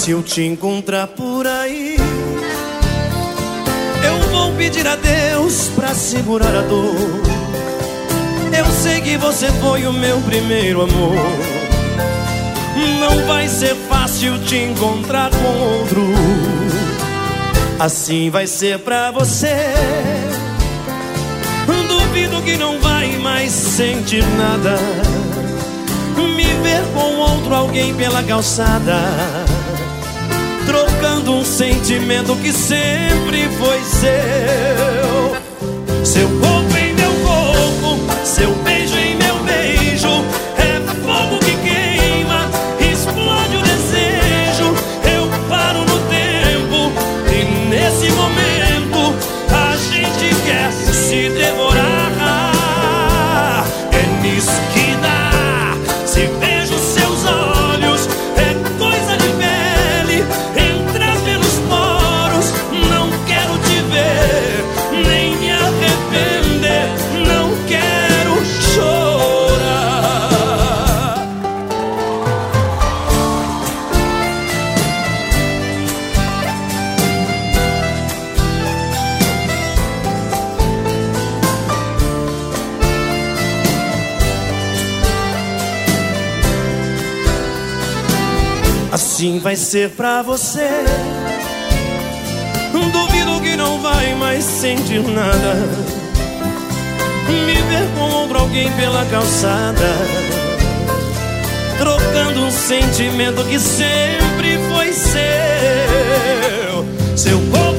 Se eu te encontrar por aí, eu vou pedir a Deus pra segurar a dor. Eu sei que você foi o meu primeiro amor. Não vai ser fácil te encontrar com outro. Assim vai ser pra você. Duvido que não vai mais sentir nada. Me ver com outro alguém pela calçada. Trocando um sentimento que sempre foi seu. Assim vai ser pra você. Duvido que não vai mais sentir nada. Me ver com outro alguém pela calçada. Trocando um sentimento que sempre foi seu. Seu corpo